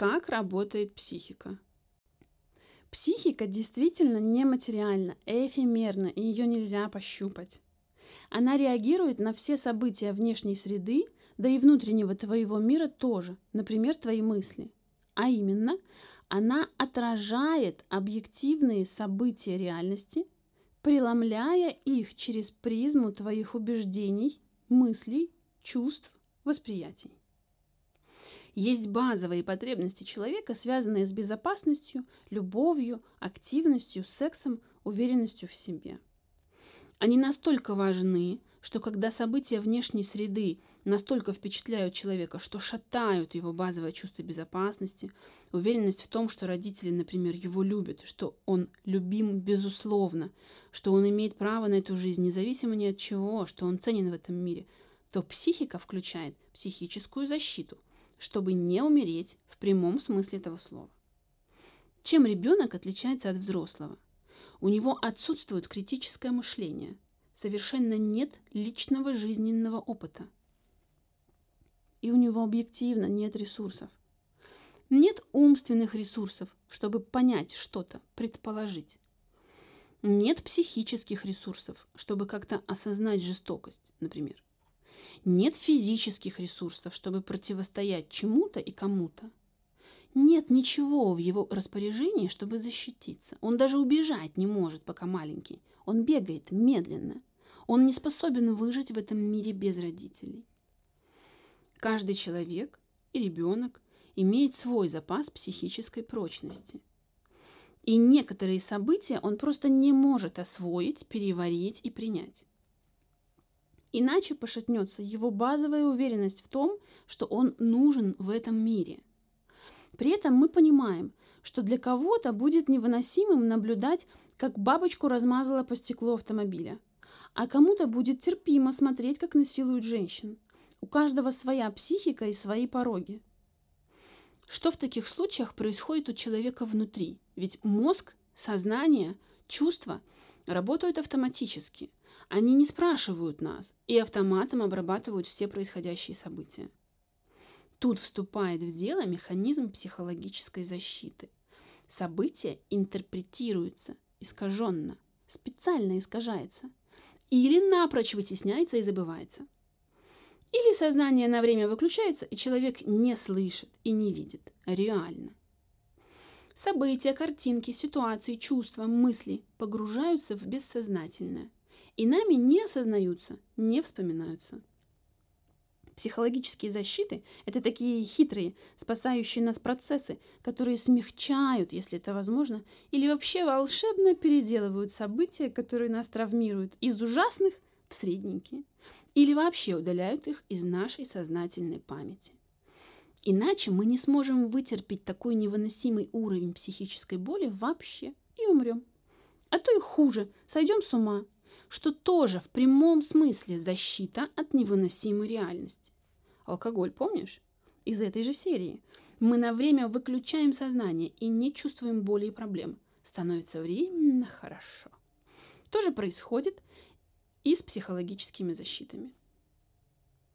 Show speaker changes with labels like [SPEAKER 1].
[SPEAKER 1] Как работает психика? Психика действительно нематериальна, эфемерна, и ее нельзя пощупать. Она реагирует на все события внешней среды, да и внутреннего твоего мира тоже, например, твои мысли. А именно, она отражает объективные события реальности, преломляя их через призму твоих убеждений, мыслей, чувств, восприятий. Есть базовые потребности человека, связанные с безопасностью, любовью, активностью, сексом, уверенностью в себе. Они настолько важны, что когда события внешней среды настолько впечатляют человека, что шатают его базовое чувство безопасности, уверенность в том, что родители, например, его любят, что он любим безусловно, что он имеет право на эту жизнь независимо ни от чего, что он ценен в этом мире, то психика включает психическую защиту, чтобы не умереть в прямом смысле этого слова. Чем ребенок отличается от взрослого? У него отсутствует критическое мышление – совершенно нет личного жизненного опыта. И у него объективно нет ресурсов. Нет умственных ресурсов, чтобы понять что-то, предположить. Нет психических ресурсов, чтобы как-то осознать жестокость, например. Нет физических ресурсов, чтобы противостоять чему-то и кому-то. Нет ничего в его распоряжении, чтобы защититься. Он даже убежать не может, пока маленький. Он бегает медленно. Он не способен выжить в этом мире без родителей. Каждый человек и ребенок имеет свой запас психической прочности. И некоторые события он просто не может освоить, переварить и принять. Иначе пошатнется его базовая уверенность в том, что он нужен в этом мире. При этом мы понимаем, что для кого-то будет невыносимым наблюдать, как бабочку размазала по стеклу автомобиля – а кому-то будет терпимо смотреть, как насилуют женщин. У каждого своя психика и свои пороги. Что в таких случаях происходит у человека внутри? Ведь мозг, сознание, чувства работают автоматически. Они не спрашивают нас и автоматом обрабатывают все происходящие события. Тут вступает в дело механизм психологической защиты. События интерпретируются искаженно, специально искажается – или напрочь вытесняется и забывается. Или сознание на время выключается, и человек не слышит и не видит реально. События, картинки, ситуации, чувства, мысли погружаются в бессознательное, и нами не осознаются, не вспоминаются. Психологические защиты – это такие хитрые, спасающие нас процессы, которые смягчают, если это возможно, или вообще волшебно переделывают события, которые нас травмируют, из ужасных в средненькие, или вообще удаляют их из нашей сознательной памяти. Иначе мы не сможем вытерпеть такой невыносимый уровень психической боли вообще и умрем. А то и хуже, сойдем с ума – что тоже в прямом смысле защита от невыносимой реальности. Алкоголь, помнишь? Из этой же серии. Мы на время выключаем сознание и не чувствуем боли и проблем. Становится временно хорошо. То же происходит и с психологическими защитами.